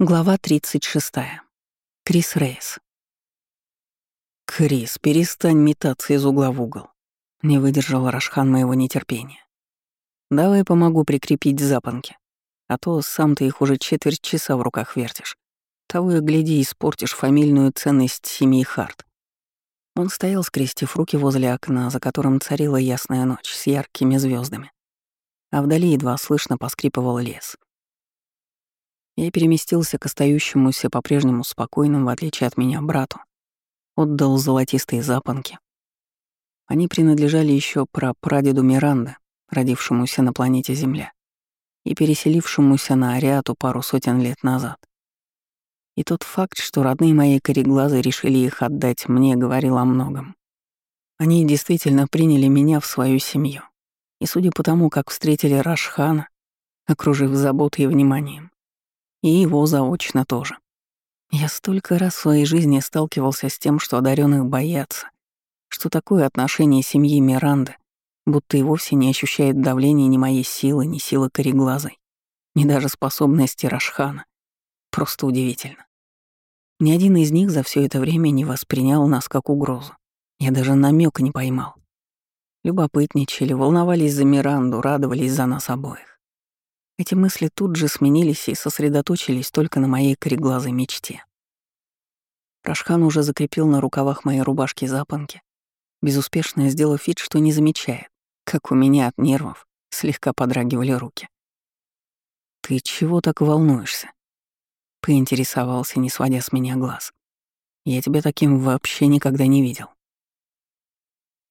Глава 36. Крис Рейс. «Крис, перестань метаться из угла в угол», — не выдержал Рашхан моего нетерпения. «Давай помогу прикрепить запонки, а то сам ты их уже четверть часа в руках вертишь. Того и гляди, испортишь фамильную ценность семьи Харт». Он стоял, скрестив руки возле окна, за которым царила ясная ночь с яркими звездами, а вдали едва слышно поскрипывал лес — я переместился к остающемуся по-прежнему спокойным, в отличие от меня, брату. Отдал золотистые запонки. Они принадлежали еще прапрадеду Миранда, родившемуся на планете Земля и переселившемуся на Ариату пару сотен лет назад. И тот факт, что родные мои кореглазы решили их отдать мне, говорил о многом. Они действительно приняли меня в свою семью. И судя по тому, как встретили Рашхана, окружив заботой и вниманием, и его заочно тоже. Я столько раз в своей жизни сталкивался с тем, что одаренных боятся, что такое отношение семьи Миранды, будто и вовсе не ощущает давления ни моей силы, ни силы кореглазой, ни даже способности Рашхана. Просто удивительно. Ни один из них за все это время не воспринял нас как угрозу. Я даже намека не поймал. Любопытничали, волновались за Миранду, радовались за нас обоих. Эти мысли тут же сменились и сосредоточились только на моей кореглазой мечте. Рашхан уже закрепил на рукавах моей рубашки запонки, безуспешно сделав вид, что не замечает, как у меня от нервов слегка подрагивали руки. «Ты чего так волнуешься?» — поинтересовался, не сводя с меня глаз. «Я тебя таким вообще никогда не видел».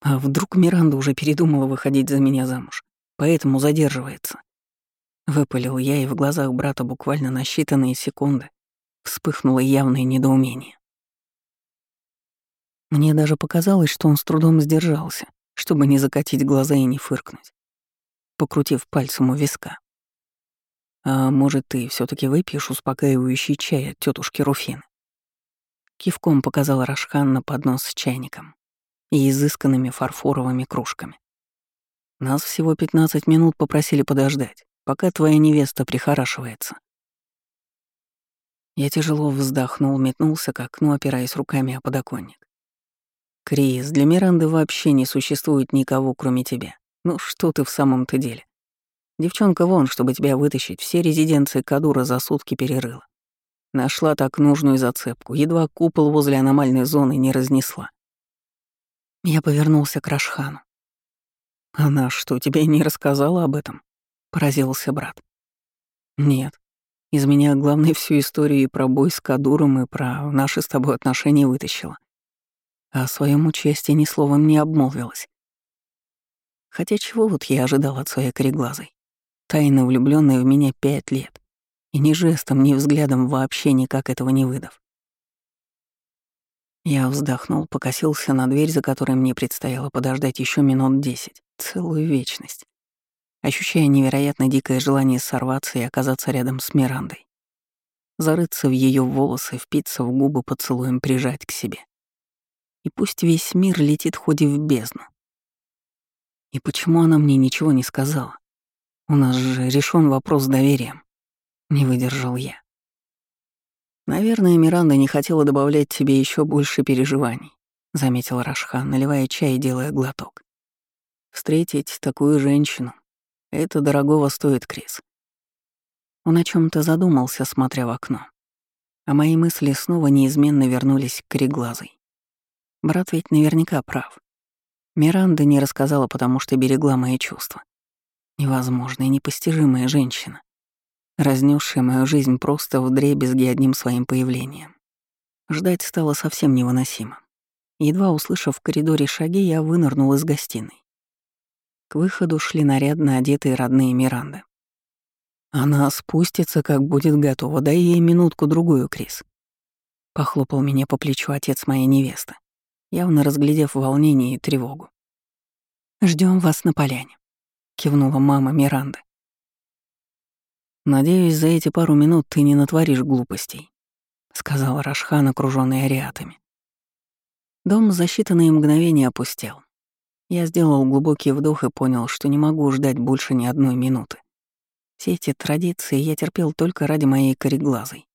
А вдруг Миранда уже передумала выходить за меня замуж, поэтому задерживается? Выпалил я, и в глазах брата буквально на считанные секунды вспыхнуло явное недоумение. Мне даже показалось, что он с трудом сдержался, чтобы не закатить глаза и не фыркнуть, покрутив пальцем у виска. «А может, ты все таки выпьешь успокаивающий чай от тетушки Руфины?» Кивком показал Рашхан на поднос с чайником и изысканными фарфоровыми кружками. Нас всего 15 минут попросили подождать пока твоя невеста прихорашивается. Я тяжело вздохнул, метнулся к окну, опираясь руками о подоконник. «Крис, для Миранды вообще не существует никого, кроме тебя. Ну что ты в самом-то деле? Девчонка вон, чтобы тебя вытащить, все резиденции Кадура за сутки перерыла. Нашла так нужную зацепку, едва купол возле аномальной зоны не разнесла. Я повернулся к Рашхану. «Она что, тебе не рассказала об этом?» — поразился брат. «Нет. Из меня главное всю историю и про бой с Кадуром, и про наши с тобой отношения вытащила. О своем участии ни словом не обмолвилась. Хотя чего вот я ожидал от своей кореглазой? Тайно влюбленная в меня пять лет. И ни жестом, ни взглядом вообще никак этого не выдав. Я вздохнул, покосился на дверь, за которой мне предстояло подождать еще минут десять, целую вечность ощущая невероятно дикое желание сорваться и оказаться рядом с Мирандой. Зарыться в ее волосы, впиться в губы поцелуем, прижать к себе. И пусть весь мир летит хоть в бездну. И почему она мне ничего не сказала? У нас же решен вопрос с доверием. Не выдержал я. Наверное, Миранда не хотела добавлять тебе еще больше переживаний, заметил Рашхан, наливая чай и делая глоток. Встретить такую женщину, это дорогого стоит, Крис. Он о чем то задумался, смотря в окно. А мои мысли снова неизменно вернулись к кореглазой. Брат ведь наверняка прав. Миранда не рассказала, потому что берегла мои чувства. Невозможная, непостижимая женщина, разнесшая мою жизнь просто в дребезги одним своим появлением. Ждать стало совсем невыносимо. Едва услышав в коридоре шаги, я вынырнул из гостиной. К выходу шли нарядно одетые родные Миранды. «Она спустится, как будет готова, дай ей минутку-другую, Крис». Похлопал меня по плечу отец моей невесты, явно разглядев волнение и тревогу. Ждем вас на поляне», — кивнула мама Миранды. «Надеюсь, за эти пару минут ты не натворишь глупостей», — сказал Рашхан, окружённый ариатами. Дом за считанные мгновения опустел. Я сделал глубокий вдох и понял, что не могу ждать больше ни одной минуты. Все эти традиции я терпел только ради моей кореглазой.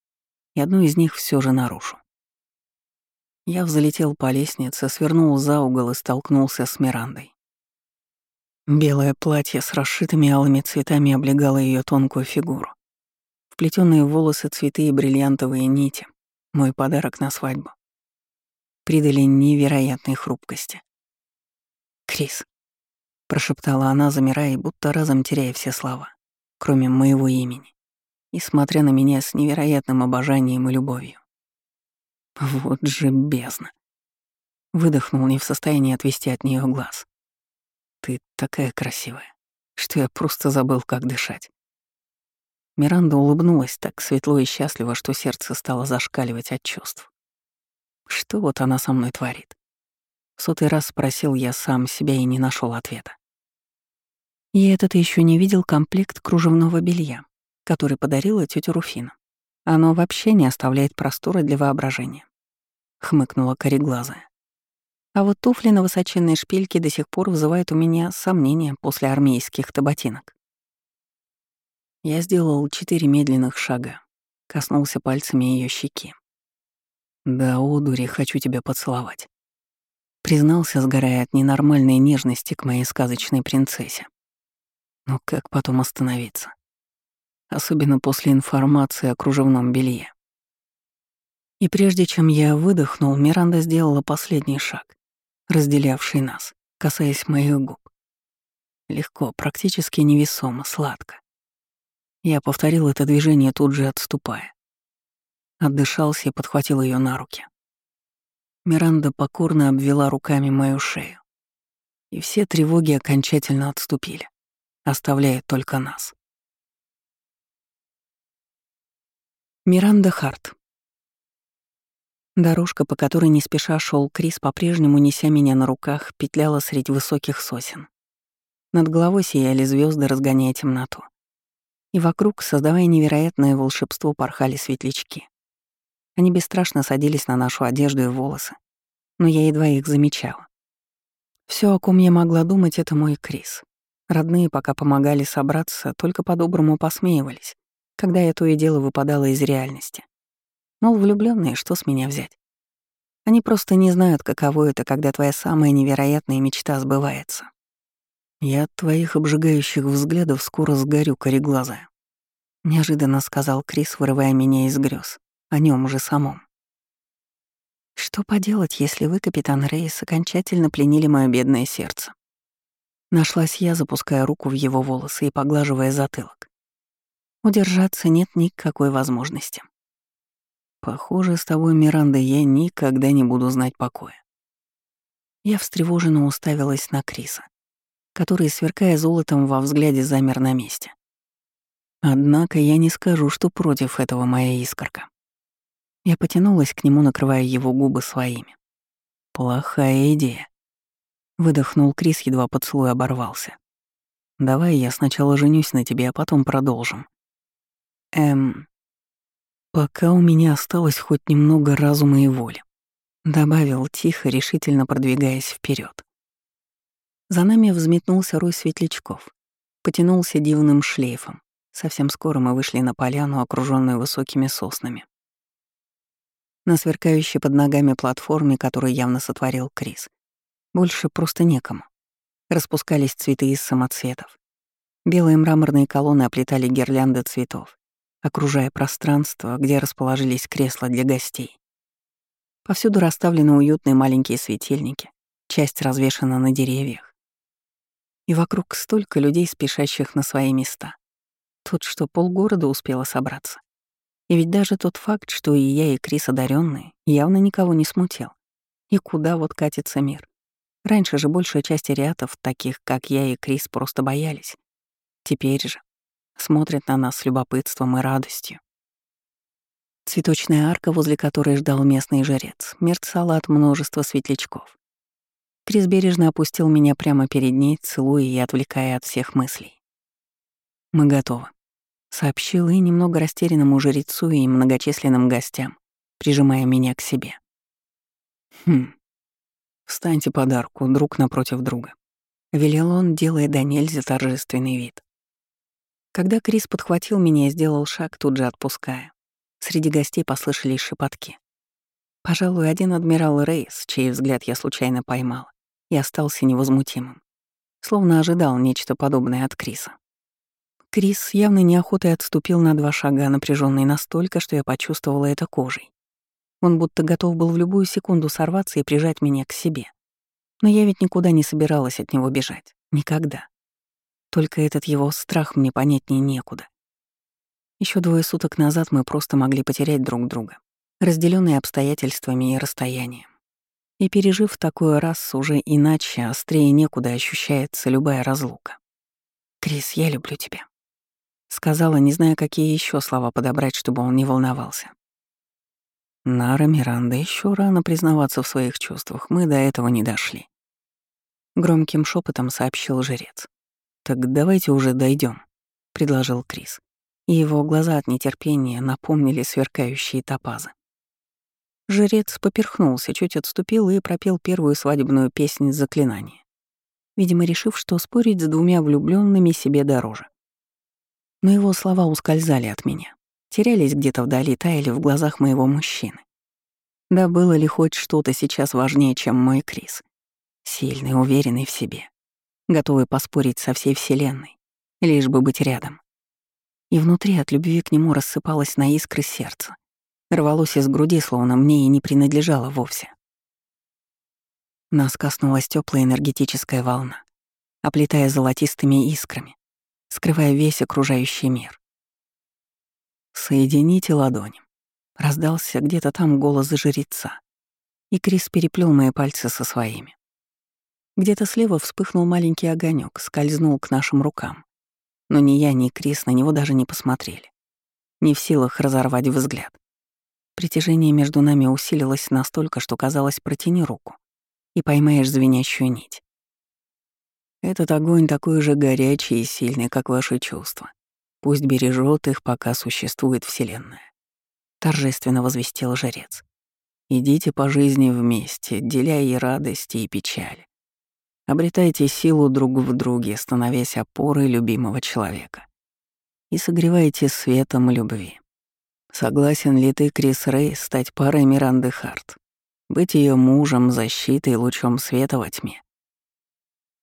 и одну из них все же нарушу. Я взлетел по лестнице, свернул за угол и столкнулся с Мирандой. Белое платье с расшитыми алыми цветами облегало ее тонкую фигуру. Вплетенные в волосы цветы и бриллиантовые нити — мой подарок на свадьбу. Придали невероятной хрупкости. «Крис», — прошептала она, замирая, будто разом теряя все слова, кроме моего имени, и смотря на меня с невероятным обожанием и любовью. Вот же бездна. Выдохнул, не в состоянии отвести от нее глаз. Ты такая красивая, что я просто забыл, как дышать. Миранда улыбнулась так светло и счастливо, что сердце стало зашкаливать от чувств. Что вот она со мной творит? Сотый раз спросил я сам себя и не нашел ответа. И этот еще не видел комплект кружевного белья, который подарила тетя Руфина. Оно вообще не оставляет простора для воображения. Хмыкнула кореглазая. А вот туфли на высоченной шпильке до сих пор вызывают у меня сомнения после армейских таботинок. Я сделал четыре медленных шага, коснулся пальцами ее щеки. «Да, одури, хочу тебя поцеловать». Признался, сгорая от ненормальной нежности к моей сказочной принцессе. Но как потом остановиться? особенно после информации о кружевном белье. И прежде чем я выдохнул, Миранда сделала последний шаг, разделявший нас, касаясь моих губ. Легко, практически невесомо, сладко. Я повторил это движение, тут же отступая. Отдышался и подхватил ее на руки. Миранда покорно обвела руками мою шею. И все тревоги окончательно отступили, оставляя только нас. Миранда Харт. Дорожка, по которой не спеша шел Крис, по-прежнему неся меня на руках, петляла среди высоких сосен. Над головой сияли звезды, разгоняя темноту. И вокруг, создавая невероятное волшебство, порхали светлячки. Они бесстрашно садились на нашу одежду и волосы, но я едва их замечала. Все, о ком я могла думать, это мой Крис. Родные, пока помогали собраться, только по-доброму посмеивались когда я то и дело выпадала из реальности. Мол, влюбленные, что с меня взять? Они просто не знают, каково это, когда твоя самая невероятная мечта сбывается. Я от твоих обжигающих взглядов скоро сгорю, кореглазая. Неожиданно сказал Крис, вырывая меня из грез, о нем же самом. Что поделать, если вы, капитан Рейс, окончательно пленили мое бедное сердце? Нашлась я, запуская руку в его волосы и поглаживая затылок. Удержаться нет никакой возможности. Похоже, с тобой, Миранда, я никогда не буду знать покоя. Я встревоженно уставилась на Криса, который, сверкая золотом во взгляде, замер на месте. Однако я не скажу, что против этого моя искорка. Я потянулась к нему, накрывая его губы своими. Плохая идея. Выдохнул Крис, едва поцелуй оборвался. Давай я сначала женюсь на тебе, а потом продолжим. Эм, пока у меня осталось хоть немного разума и воли, добавил тихо, решительно продвигаясь вперед. За нами взметнулся рой светлячков, потянулся дивным шлейфом. Совсем скоро мы вышли на поляну, окруженную высокими соснами. На сверкающей под ногами платформе, которую явно сотворил Крис, больше просто некому. Распускались цветы из самоцветов. Белые мраморные колонны оплетали гирлянды цветов окружая пространство, где расположились кресла для гостей. Повсюду расставлены уютные маленькие светильники, часть развешана на деревьях. И вокруг столько людей, спешащих на свои места. Тут что полгорода успело собраться. И ведь даже тот факт, что и я, и Крис одаренные, явно никого не смутил. И куда вот катится мир? Раньше же большая часть ариатов, таких как я и Крис, просто боялись. Теперь же смотрят на нас с любопытством и радостью. Цветочная арка, возле которой ждал местный жрец, мерцала от множества светлячков. Крис бережно опустил меня прямо перед ней, целуя и отвлекая от всех мыслей. «Мы готовы», — сообщил и немного растерянному жрецу и многочисленным гостям, прижимая меня к себе. «Хм, встаньте подарку друг напротив друга», — велел он, делая до нельзя торжественный вид. Когда Крис подхватил меня и сделал шаг, тут же отпуская, Среди гостей послышались шепотки. Пожалуй, один адмирал Рейс, чей взгляд я случайно поймал, и остался невозмутимым, словно ожидал нечто подобное от Криса. Крис с явной неохотой отступил на два шага, напряженный настолько, что я почувствовала это кожей. Он будто готов был в любую секунду сорваться и прижать меня к себе. Но я ведь никуда не собиралась от него бежать. Никогда. Только этот его страх мне понятнее некуда. Еще двое суток назад мы просто могли потерять друг друга, разделенные обстоятельствами и расстоянием. И пережив такой раз, уже иначе, острее некуда ощущается любая разлука. «Крис, я люблю тебя», Сказала, не зная, какие еще слова подобрать, чтобы он не волновался. Нара Миранда еще рано признаваться в своих чувствах, мы до этого не дошли. Громким шепотом сообщил жрец. Так давайте уже дойдем, предложил Крис. И его глаза от нетерпения напомнили сверкающие топазы. Жрец поперхнулся, чуть отступил и пропел первую свадебную песнь заклинания. Видимо, решив, что спорить с двумя влюбленными себе дороже но его слова ускользали от меня, терялись где-то вдали, таяли в глазах моего мужчины. Да было ли хоть что-то сейчас важнее, чем мой Крис? Сильный, уверенный в себе, готовый поспорить со всей Вселенной, лишь бы быть рядом. И внутри от любви к нему рассыпалось на искры сердца, рвалось из груди, словно мне и не принадлежало вовсе. Нас коснулась теплая энергетическая волна, оплетая золотистыми искрами, скрывая весь окружающий мир. «Соедините ладони», — раздался где-то там голос жреца, и Крис переплел мои пальцы со своими. Где-то слева вспыхнул маленький огонек, скользнул к нашим рукам. Но ни я, ни Крис на него даже не посмотрели. Не в силах разорвать взгляд. Притяжение между нами усилилось настолько, что казалось, протяни руку и поймаешь звенящую нить. Этот огонь такой же горячий и сильный, как ваши чувства. Пусть бережет их, пока существует Вселенная. Торжественно возвестил жрец. Идите по жизни вместе, деля и радости, и печали. Обретайте силу друг в друге, становясь опорой любимого человека. И согревайте светом любви. Согласен ли ты, Крис Рэй, стать парой Миранды Харт? Быть ее мужем, защитой, лучом света во тьме?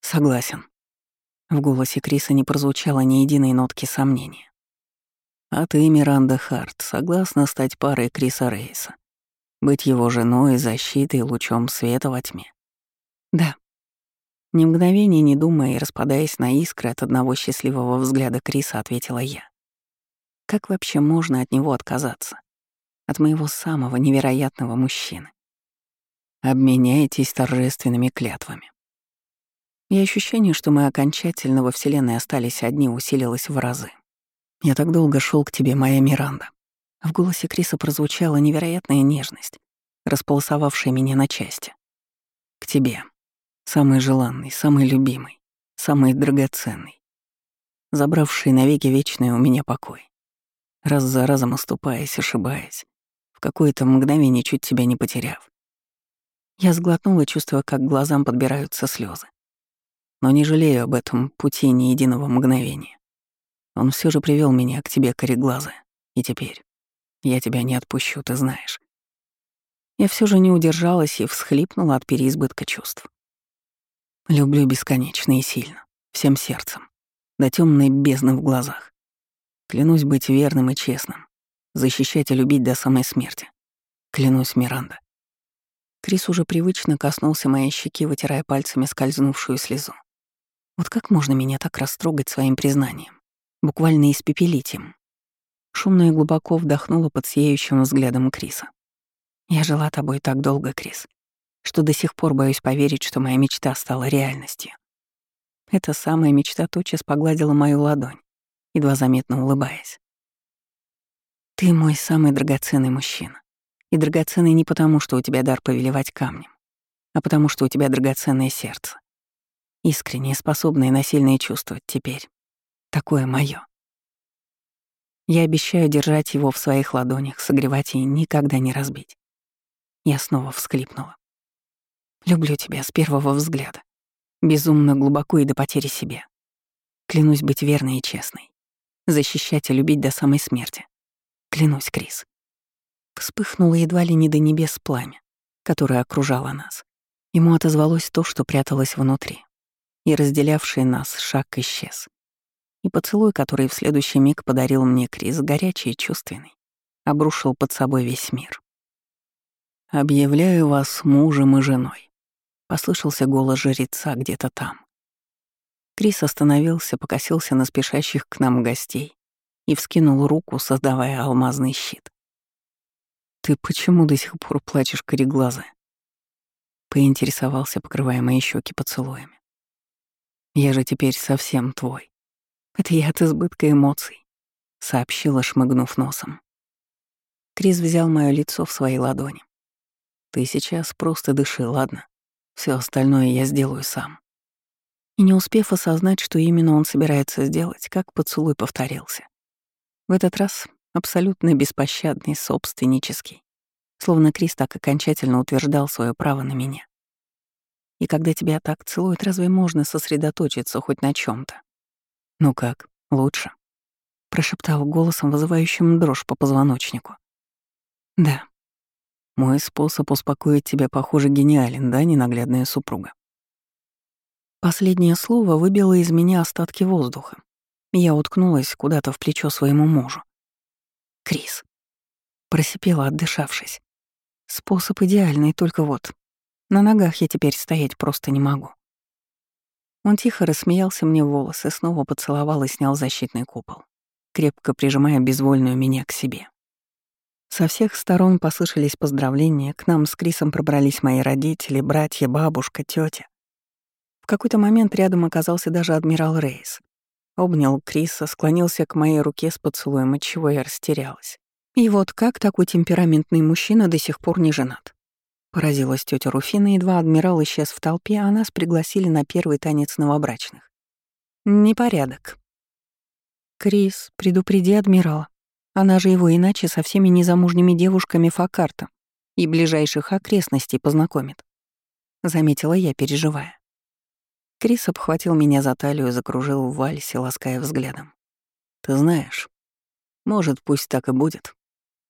Согласен. В голосе Криса не прозвучало ни единой нотки сомнения. А ты, Миранда Харт, согласна стать парой Криса Рейса? Быть его женой, защитой, лучом света во тьме? Да. Ни мгновения не думая и распадаясь на искры от одного счастливого взгляда Криса, ответила я. Как вообще можно от него отказаться? От моего самого невероятного мужчины. Обменяйтесь торжественными клятвами. И ощущение, что мы окончательно во Вселенной остались одни, усилилось в разы. «Я так долго шел к тебе, моя Миранда». В голосе Криса прозвучала невероятная нежность, располосовавшая меня на части. «К тебе. Самый желанный, самый любимый, самый драгоценный, забравший навеки вечный у меня покой. Раз за разом оступаясь, ошибаясь, в какое-то мгновение чуть тебя не потеряв. Я сглотнула, чувствуя, как глазам подбираются слезы но не жалею об этом пути ни единого мгновения. Он все же привел меня к тебе, кореглазая, и теперь я тебя не отпущу, ты знаешь. Я все же не удержалась и всхлипнула от переизбытка чувств. Люблю бесконечно и сильно, всем сердцем, до темной бездны в глазах. Клянусь быть верным и честным, защищать и любить до самой смерти. Клянусь, Миранда. Крис уже привычно коснулся моей щеки, вытирая пальцами скользнувшую слезу. Вот как можно меня так растрогать своим признанием? Буквально испепелить им. Шумно и глубоко вдохнула под сияющим взглядом Криса. Я жила тобой так долго, Крис, что до сих пор боюсь поверить, что моя мечта стала реальностью. Эта самая мечта тотчас погладила мою ладонь, едва заметно улыбаясь. Ты мой самый драгоценный мужчина. И драгоценный не потому, что у тебя дар повелевать камнем, а потому, что у тебя драгоценное сердце искренне способные на сильные чувства теперь. Такое мое. Я обещаю держать его в своих ладонях, согревать и никогда не разбить. Я снова всклипнула. Люблю тебя с первого взгляда. Безумно глубоко и до потери себя. Клянусь быть верной и честной. Защищать и любить до самой смерти. Клянусь, Крис. Вспыхнуло едва ли не до небес пламя, которое окружало нас. Ему отозвалось то, что пряталось внутри, и разделявший нас шаг исчез. И поцелуй, который в следующий миг подарил мне Крис, горячий и чувственный, обрушил под собой весь мир. «Объявляю вас мужем и женой», — послышался голос жреца где-то там. Крис остановился, покосился на спешащих к нам гостей и вскинул руку, создавая алмазный щит. «Ты почему до сих пор плачешь кореглазая?» Поинтересовался, покрывая мои щеки поцелуями. «Я же теперь совсем твой. Это я от избытка эмоций», — сообщила, шмыгнув носом. Крис взял мое лицо в свои ладони. «Ты сейчас просто дыши, ладно? Все остальное я сделаю сам». И не успев осознать, что именно он собирается сделать, как поцелуй повторился. В этот раз абсолютно беспощадный, собственнический. Словно Крис так окончательно утверждал свое право на меня. И когда тебя так целуют, разве можно сосредоточиться хоть на чем то «Ну как, лучше?» — прошептал голосом, вызывающим дрожь по позвоночнику. «Да. Мой способ успокоить тебя, похоже, гениален, да, ненаглядная супруга?» Последнее слово выбило из меня остатки воздуха. Я уткнулась куда-то в плечо своему мужу. Крис. Просипела, отдышавшись. Способ идеальный, только вот. На ногах я теперь стоять просто не могу. Он тихо рассмеялся мне в волосы, снова поцеловал и снял защитный купол, крепко прижимая безвольную меня к себе. Со всех сторон послышались поздравления, к нам с Крисом пробрались мои родители, братья, бабушка, тетя. В какой-то момент рядом оказался даже адмирал Рейс. Обнял Криса, склонился к моей руке с поцелуем, от чего я растерялась. И вот как такой темпераментный мужчина до сих пор не женат? Поразилась тетя Руфина, едва адмирал исчез в толпе, а нас пригласили на первый танец новобрачных. Непорядок. Крис, предупреди адмирала. Она же его иначе со всеми незамужними девушками Факарта и ближайших окрестностей познакомит. Заметила я, переживая. Крис обхватил меня за талию, закружил в вальсе, лаская взглядом. «Ты знаешь, может, пусть так и будет.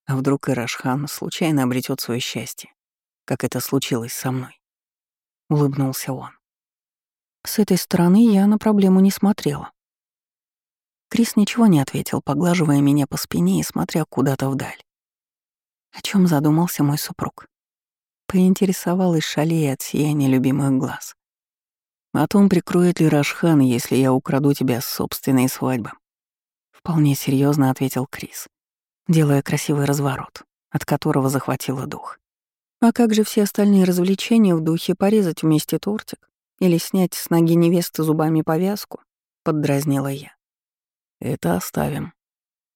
А вдруг Ирашхан случайно обретет свое счастье, как это случилось со мной?» Улыбнулся он. С этой стороны я на проблему не смотрела. Крис ничего не ответил, поглаживая меня по спине и смотря куда-то вдаль. О чем задумался мой супруг? Поинтересовалась шалея от сияния любимых глаз. О том, прикроет ли Рашхан, если я украду тебя с собственной свадьбы. Вполне серьезно ответил Крис, делая красивый разворот, от которого захватило дух. А как же все остальные развлечения в духе порезать вместе тортик или снять с ноги невесты зубами повязку? Поддразнила я. Это оставим.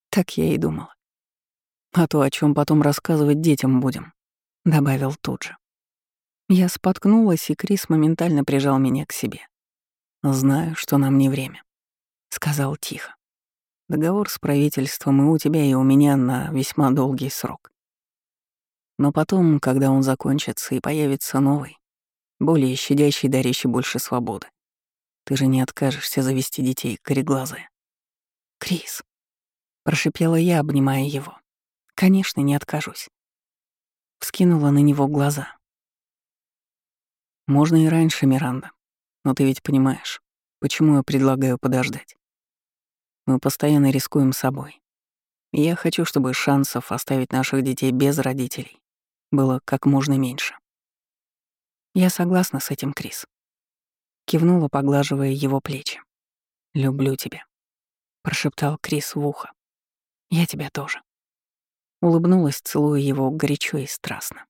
Так я и думала. А то, о чем потом рассказывать детям будем, добавил тут же. Я споткнулась, и Крис моментально прижал меня к себе. «Знаю, что нам не время», — сказал тихо. «Договор с правительством и у тебя, и у меня на весьма долгий срок. Но потом, когда он закончится и появится новый, более щадящий, дарящий больше свободы, ты же не откажешься завести детей, кореглазая». «Крис», — прошипела я, обнимая его. «Конечно, не откажусь». Вскинула на него глаза. Можно и раньше, Миранда. Но ты ведь понимаешь, почему я предлагаю подождать. Мы постоянно рискуем собой. Я хочу, чтобы шансов оставить наших детей без родителей было как можно меньше. Я согласна с этим, Крис. Кивнула, поглаживая его плечи. «Люблю тебя», — прошептал Крис в ухо. «Я тебя тоже». Улыбнулась, целуя его горячо и страстно.